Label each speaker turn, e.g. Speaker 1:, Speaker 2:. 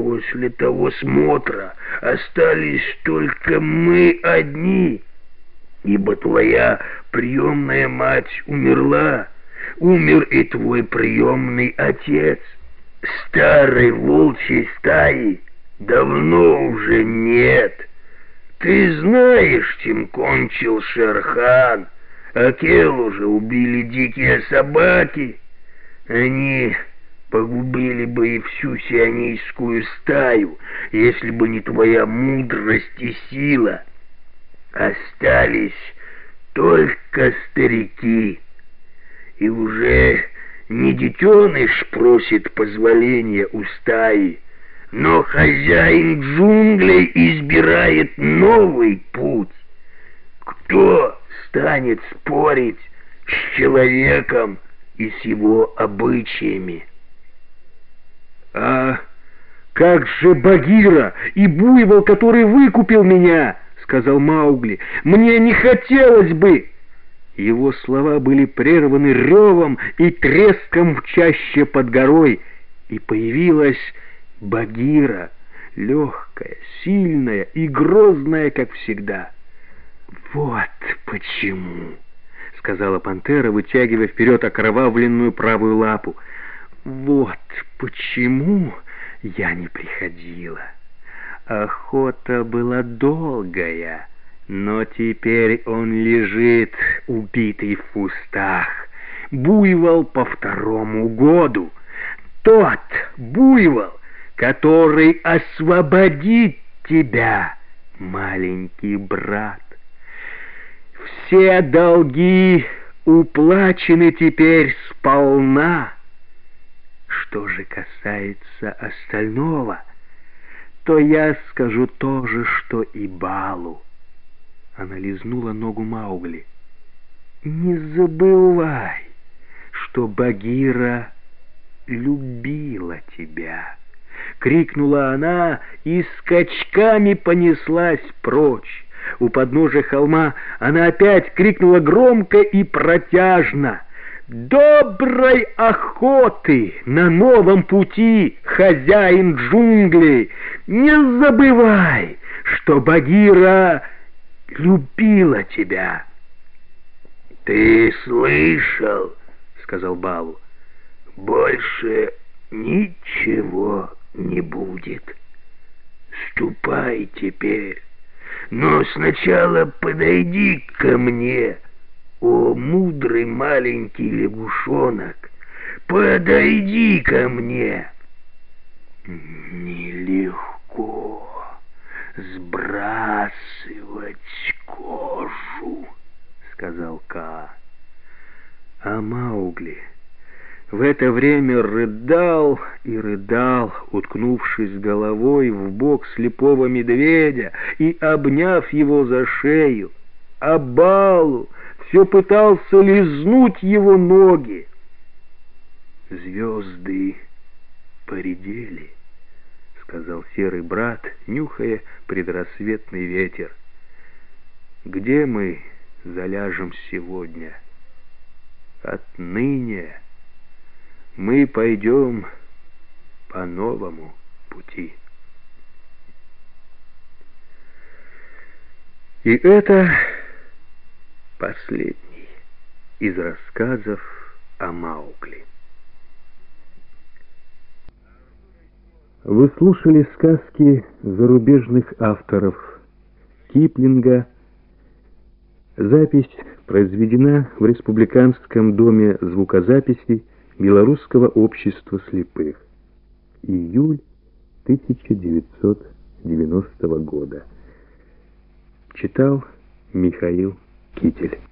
Speaker 1: После того смотра остались только мы одни, ибо твоя приемная мать умерла, умер и твой приемный отец. Старой волчьей стаи давно уже нет. Ты знаешь, чем кончил Шерхан, а Кел уже убили дикие собаки. Они погубили бы и всю сионийскую стаю, если бы не твоя мудрость и сила. Остались только старики, и уже не детеныш просит позволения у стаи, но хозяин джунглей избирает новый путь. Кто станет спорить с человеком и с его обычаями?
Speaker 2: «А как же Багира и буйвол, который выкупил меня?» — сказал Маугли. «Мне не хотелось бы!» Его слова были прерваны ревом и треском в чаще под горой, и появилась Багира, легкая, сильная и грозная, как всегда. «Вот почему!» — сказала пантера, вытягивая вперед окровавленную правую лапу — вот почему я не приходила. Охота была долгая, но теперь он лежит, убитый в кустах. Буйвол по второму году. Тот буйвол, который освободит тебя, маленький брат. Все долги уплачены теперь сполна. Что же касается остального, то я скажу то же, что и Балу. Она лизнула ногу Маугли. Не забывай, что Багира любила тебя. Крикнула она и скачками понеслась прочь. У подножия холма она опять крикнула громко и протяжно — Доброй охоты на новом пути, хозяин джунглей! Не забывай, что Багира любила тебя.
Speaker 1: Ты слышал, сказал Балу, больше ничего не будет. Ступай теперь, но сначала подойди ко мне. «О, мудрый маленький лягушонок, подойди ко мне!» «Нелегко сбрасывать кожу», — сказал Ка.
Speaker 2: А Маугли в это время рыдал и рыдал, уткнувшись головой в бок слепого медведя и обняв его за шею. А Балу все пытался лизнуть его ноги. Звезды поредели, сказал серый брат, нюхая предрассветный ветер. Где мы заляжем сегодня? Отныне мы пойдем по новому пути. И это Последний из рассказов о Маугли. Вы слушали сказки зарубежных авторов Киплинга. Запись произведена в Республиканском доме звукозаписи Белорусского общества слепых. Июль 1990 года. Читал Михаил Китель.